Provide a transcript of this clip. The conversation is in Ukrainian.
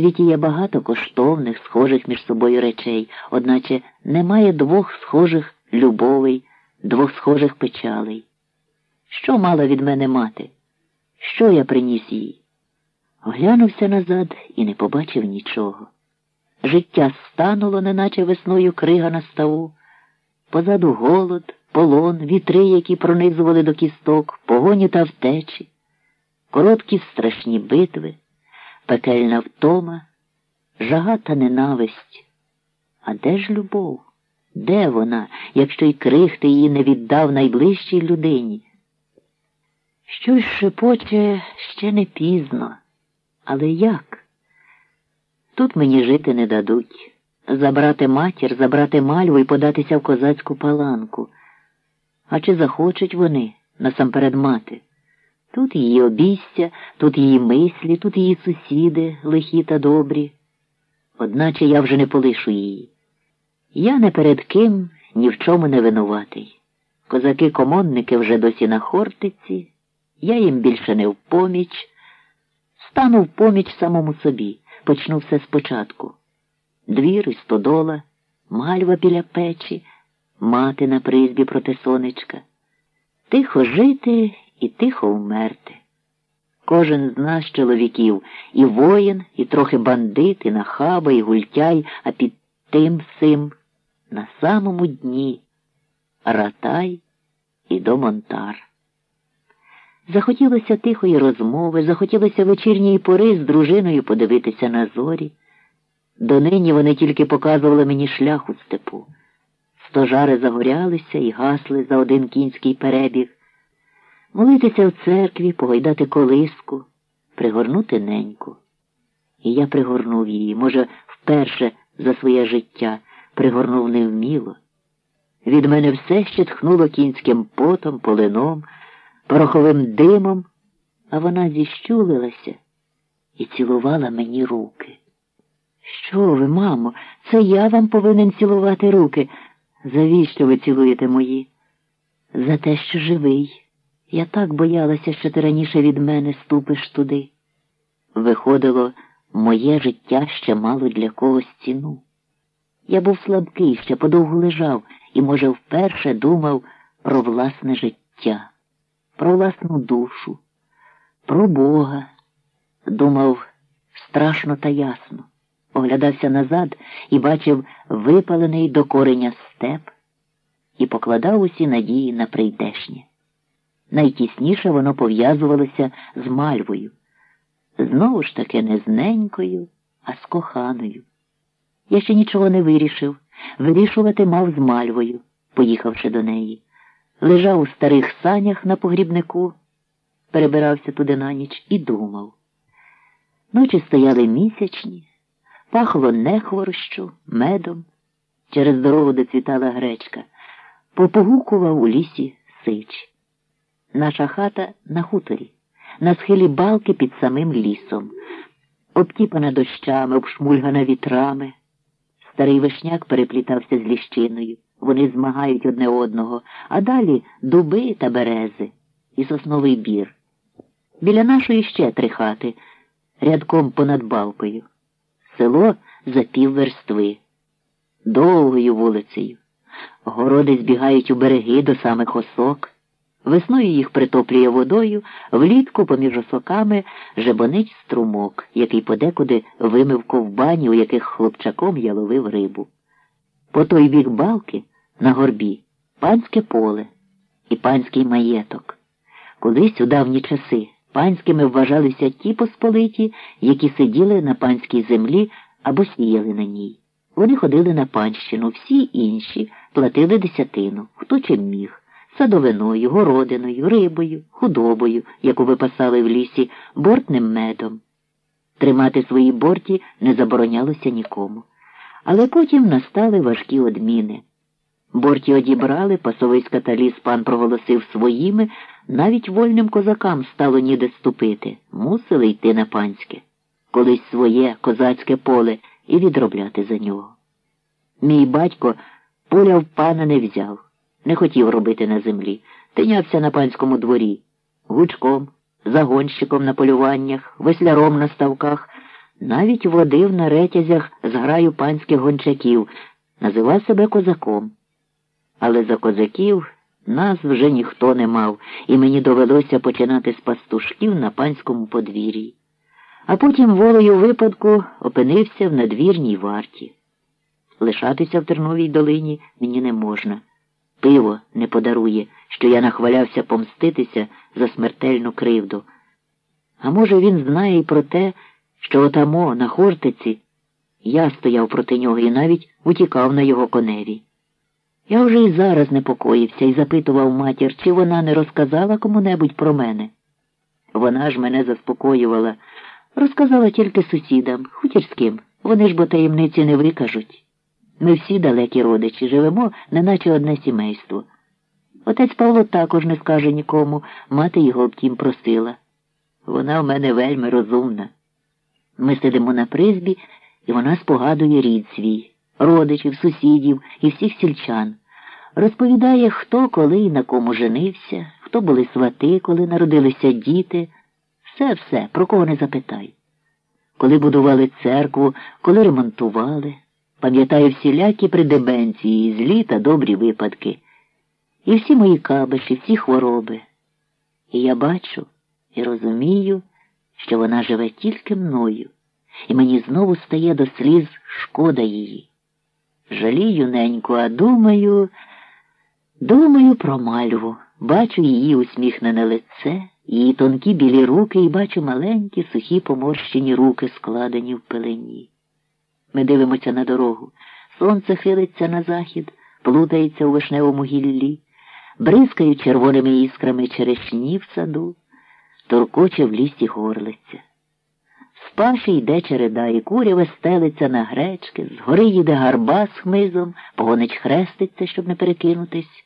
світі є багато коштовних, схожих між собою речей, одначе немає двох схожих любовей, двох схожих печалей. Що мала від мене мати? Що я приніс їй? Оглянувся назад і не побачив нічого. Життя стануло, неначе весною крига на ставу. Позаду голод, полон, вітри, які пронизували до кісток, погоні та втечі, короткі страшні битви, пекельна втома, жага та ненависть. А де ж любов? Де вона, якщо й крихти її не віддав найближчій людині? Щось шепоче ще не пізно. Але як? Тут мені жити не дадуть. Забрати матір, забрати мальву і податися в козацьку паланку. А чи захочуть вони насамперед мати? Тут її обійстя, тут її мислі, тут її сусіди, лихі та добрі. Одначе я вже не полишу її. Я не перед ким ні в чому не винуватий. Козаки-комонники вже досі на Хортиці, я їм більше не в поміч. Стану в поміч самому собі, почну все спочатку. Двір і стодола, мальва біля печі, мати на призбі проти сонечка. Тихо жити і тихо вмерти. Кожен з нас, чоловіків, і воїн, і трохи бандит, і нахаба, і гультяй, а під тим сим на самому дні ратай і домонтар. Захотілося тихої розмови, захотілося вечірньої пори з дружиною подивитися на зорі. Донині вони тільки показували мені шлях у степу. Стожари загорялися і гасли за один кінський перебіг, молитися в церкві, погойдати колиску, пригорнути неньку. І я пригорнув її, може, вперше за своє життя пригорнув невміло. Від мене все ще тхнуло кінським потом, полином пороховим димом, а вона зіщулилася і цілувала мені руки. Що ви, мамо, це я вам повинен цілувати руки. Завіщо ви цілуєте мої? За те, що живий. Я так боялася, що ти раніше від мене ступиш туди. Виходило, моє життя ще мало для когось ціну. Я був слабкий, ще подовго лежав і, може, вперше думав про власне життя про власну душу, про Бога. Думав страшно та ясно, оглядався назад і бачив випалений до кореня степ і покладав усі надії на прийдешнє. Найтісніше воно пов'язувалося з мальвою. Знову ж таки не з ненькою, а з коханою. Я ще нічого не вирішив. Вирішувати мав з мальвою, поїхавши до неї лежав у старих санях на погрібнику, перебирався туди на ніч і думав. Ночі стояли місячні, пахло нехворощу, медом, через дорогу доцвітала гречка, попогукував у лісі сич. Наша хата на хуторі, на схилі балки під самим лісом, обтіпана дощами, обшмульгана вітрами. Старий вишняк переплітався з ліщиною. Вони змагають одне одного, а далі дуби та берези і сосновий бір. Біля нашої ще три хати, рядком понад балкою. Село за пів верстви, довгою вулицею. Городи збігають у береги до самих осок. Весною їх притоплює водою, влітку поміж осоками жебонить струмок, який подекуди вимив ковбані, у яких хлопчаком я ловив рибу. По той бік балки на горбі панське поле і панський маєток. Колись у давні часи панськими вважалися ті посполиті, які сиділи на панській землі або сіяли на ній. Вони ходили на панщину, всі інші платили десятину, хто чим міг, садовиною, городиною, рибою, худобою, яку випасали в лісі, бортним медом. Тримати свої борті не заборонялося нікому. Але потім настали важкі одміни. Борті одібрали, пасовиська та ліс пан проголосив своїми, навіть вольним козакам стало ніде ступити, мусили йти на панське, колись своє козацьке поле і відробляти за нього. Мій батько поля в пана не взяв, не хотів робити на землі, тинявся на панському дворі, гучком, загонщиком на полюваннях, весляром на ставках, Навіть водив на ретязях з граю панських гончаків, називав себе козаком. Але за козаків нас вже ніхто не мав, і мені довелося починати з пастушків на панському подвір'ї. А потім волею випадку опинився в надвірній варті. Лишатися в Терновій долині мені не можна. Пиво не подарує, що я нахвалявся помститися за смертельну кривду. А може, він знає і про те, що отамо, на Хортиці, я стояв проти нього і навіть утікав на його коневі. Я вже і зараз непокоївся і запитував матір, чи вона не розказала кому-небудь про мене. Вона ж мене заспокоювала, розказала тільки сусідам, хутірським. Вони ж бо таємниці не викажуть. Ми всі далекі родичі, живемо, неначе одне сімейство. Отець Павло також не скаже нікому, мати його втім просила. Вона в мене вельми розумна. Ми сидимо на призбі, і вона спогадує рід свій, родичів, сусідів і всіх сільчан. Розповідає, хто коли і на кому женився, хто були свати, коли народилися діти. Все, все, про кого не запитай. Коли будували церкву, коли ремонтували, пам'ятаю всілякі придебенції, злі та добрі випадки. І всі мої кабиші, всі хвороби. І я бачу і розумію, що вона живе тільки мною, і мені знову стає до сліз шкода її. Жалію неньку, а думаю, думаю про мальву, бачу її усміхнене лице, її тонкі білі руки і бачу маленькі, сухі поморщені руки, складені в пелені. Ми дивимося на дорогу. Сонце хилиться на захід, плутається у вишневому гіллі, бризкають червоними іскрами черешні в саду, торкоче в лісі горлиця. З паші йде череда, і куряве стелиться на гречки, згори їде гарба з хмизом, погонич хреститься, щоб не перекинутись.